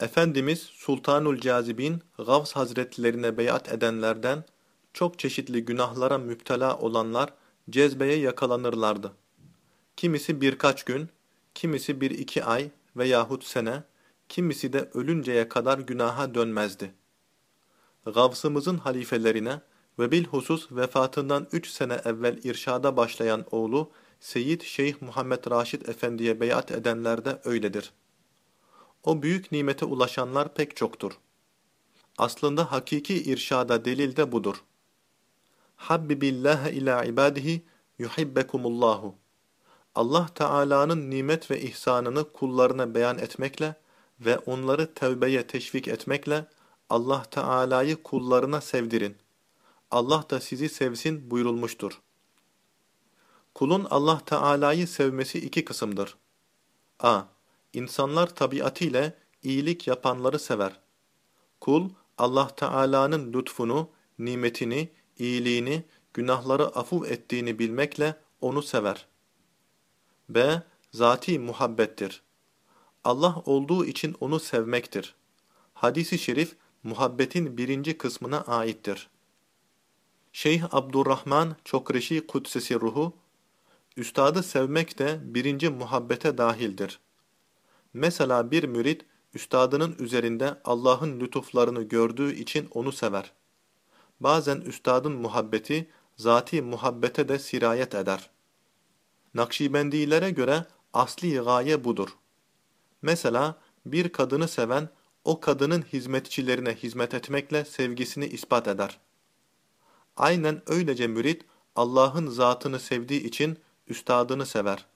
Efendimiz Sultanul Cazibin Gavs Hazretlerine beyat edenlerden çok çeşitli günahlara müptela olanlar cezbeye yakalanırlardı. Kimisi birkaç gün, kimisi bir iki ay veyahut sene, kimisi de ölünceye kadar günaha dönmezdi. Gavsımızın halifelerine ve bilhusus vefatından üç sene evvel irşada başlayan oğlu Seyyid Şeyh Muhammed Raşid Efendi'ye beyat edenler de öyledir. O büyük nimete ulaşanlar pek çoktur. Aslında hakiki irşada delil de budur. Habbibillâhe ilâ ibâdihi yuhibbekumullahu. Allah Teala'nın nimet ve ihsanını kullarına beyan etmekle ve onları tevbeye teşvik etmekle Allah Teala'yı kullarına sevdirin. Allah da sizi sevsin buyurulmuştur. Kulun Allah Teala'yı sevmesi iki kısımdır. a. İnsanlar tabiatıyla iyilik yapanları sever. Kul, Allah Teala'nın lütfunu, nimetini, iyiliğini, günahları afuv ettiğini bilmekle onu sever. b. Zati muhabbettir. Allah olduğu için onu sevmektir. Hadis-i şerif, muhabbetin birinci kısmına aittir. Şeyh Abdurrahman Çokreşi Kudsesi Ruhu, Üstadı sevmek de birinci muhabbete dahildir. Mesela bir mürit, üstadının üzerinde Allah'ın lütuflarını gördüğü için onu sever. Bazen üstadın muhabbeti, zati muhabbete de sirayet eder. Nakşibendilere göre asli gaye budur. Mesela bir kadını seven, o kadının hizmetçilerine hizmet etmekle sevgisini ispat eder. Aynen öylece mürit, Allah'ın zatını sevdiği için üstadını sever.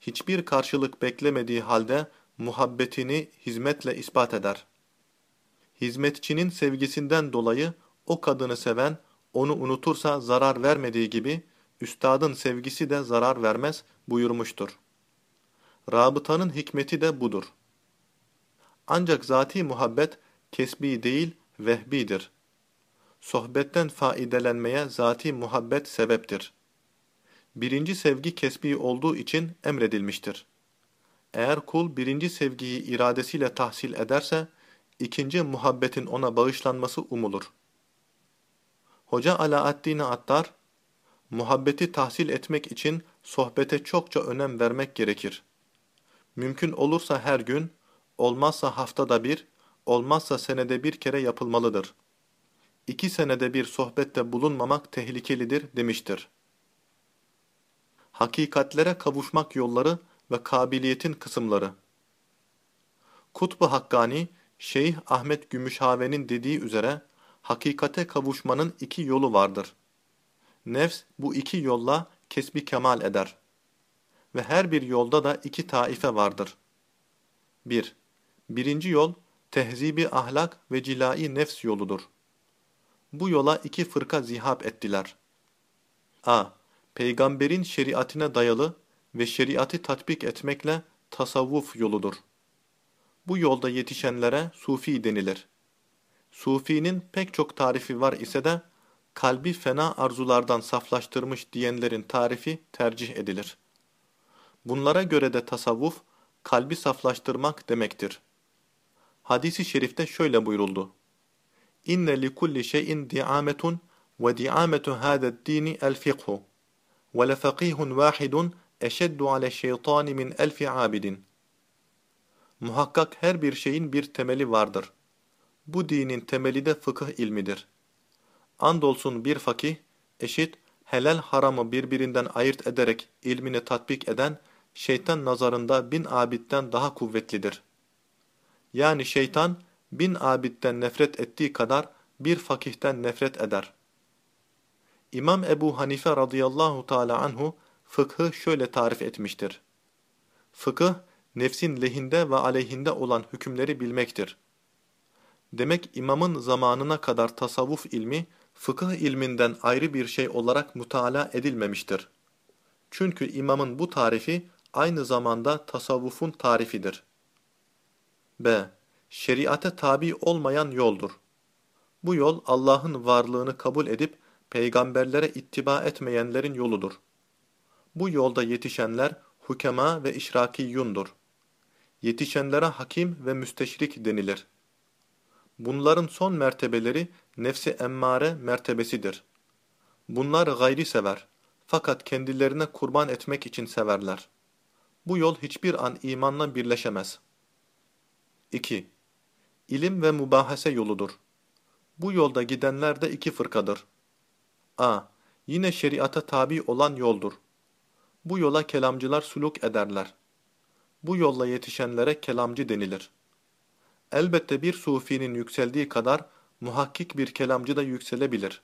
Hiçbir karşılık beklemediği halde muhabbetini hizmetle ispat eder. Hizmetçinin sevgisinden dolayı o kadını seven, onu unutursa zarar vermediği gibi, üstadın sevgisi de zarar vermez buyurmuştur. Rabıtanın hikmeti de budur. Ancak zati muhabbet kesbi değil, vehbidir. Sohbetten faidelenmeye zati muhabbet sebeptir. Birinci sevgi kesbi olduğu için emredilmiştir. Eğer kul birinci sevgiyi iradesiyle tahsil ederse, ikinci muhabbetin ona bağışlanması umulur. Hoca Alaaddin Attar, muhabbeti tahsil etmek için sohbete çokça önem vermek gerekir. Mümkün olursa her gün, olmazsa haftada bir, olmazsa senede bir kere yapılmalıdır. İki senede bir sohbette bulunmamak tehlikelidir demiştir. Hakikatlere kavuşmak yolları ve kabiliyetin kısımları Kutbu Hakkani, Şeyh Ahmet Gümüşhave'nin dediği üzere, hakikate kavuşmanın iki yolu vardır. Nefs bu iki yolla kesbi kemal eder. Ve her bir yolda da iki taife vardır. 1. Birinci yol, tehzibi ahlak ve cilai nefs yoludur. Bu yola iki fırka zihap ettiler. a. Peygamberin şeriatine dayalı ve şeriatı tatbik etmekle tasavvuf yoludur. Bu yolda yetişenlere sufi denilir. Sufinin pek çok tarifi var ise de, kalbi fena arzulardan saflaştırmış diyenlerin tarifi tercih edilir. Bunlara göre de tasavvuf, kalbi saflaştırmak demektir. Hadis-i şerifte şöyle buyuruldu. İnne li kulli şeyin di'ametun ve di'ametu hâde'd-dîni el-fikhu ve lefakihun vâhidun eşeddu ale şeytani min elfi abidin. Muhakkak her bir şeyin bir temeli vardır. Bu dinin temeli de fıkıh ilmidir. Andolsun bir fakih, eşit, helal haramı birbirinden ayırt ederek ilmini tatbik eden, şeytan nazarında bin abitten daha kuvvetlidir. Yani şeytan, bin abitten nefret ettiği kadar bir fakihten nefret eder. İmam Ebu Hanife radıyallahu teala anhu, fıkhı şöyle tarif etmiştir. Fıkıh, nefsin lehinde ve aleyhinde olan hükümleri bilmektir. Demek imamın zamanına kadar tasavvuf ilmi, fıkıh ilminden ayrı bir şey olarak mutala edilmemiştir. Çünkü imamın bu tarifi aynı zamanda tasavvufun tarifidir. B. Şeriate tabi olmayan yoldur. Bu yol Allah'ın varlığını kabul edip peygamberlere ittiba etmeyenlerin yoludur. Bu yolda yetişenler hukema ve işrakiyundur. Yetişenlere hakim ve müsteşrik denilir. Bunların son mertebeleri nefsi emmare mertebesidir. Bunlar gayri sever. Fakat kendilerine kurban etmek için severler. Bu yol hiçbir an imanla birleşemez. 2. İlim ve mübahase yoludur. Bu yolda gidenler de iki fırkadır. a. Yine şeriata tabi olan yoldur. Bu yola kelamcılar suluk ederler. Bu yolla yetişenlere kelamcı denilir. Elbette bir sufinin yükseldiği kadar muhakkik bir kelamcı da yükselebilir.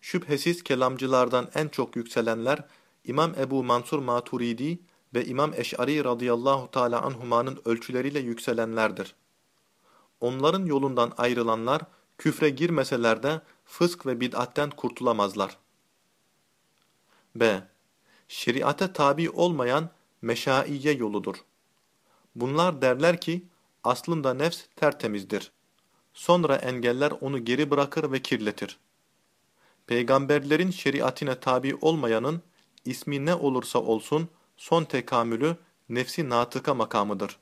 Şüphesiz kelamcılardan en çok yükselenler İmam Ebu Mansur Maturidi ve İmam Eş'ari radıyallahu teala anhumanın ölçüleriyle yükselenlerdir. Onların yolundan ayrılanlar küfre girmeseler de fısk ve bid'atten kurtulamazlar. B. Şeriate tabi olmayan meşaiye yoludur. Bunlar derler ki, aslında nefs tertemizdir. Sonra engeller onu geri bırakır ve kirletir. Peygamberlerin şeriatine tabi olmayanın, ismi ne olursa olsun, son tekamülü nefsi natıka makamıdır.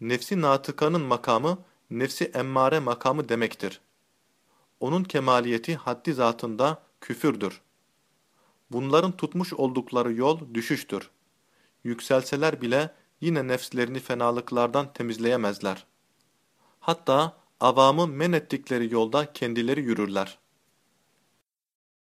Nefsi natıkanın makamı, nefsi emmare makamı demektir. Onun kemaliyeti haddi zatında küfürdür. Bunların tutmuş oldukları yol düşüştür. Yükselseler bile yine nefslerini fenalıklardan temizleyemezler. Hatta avamı men ettikleri yolda kendileri yürürler.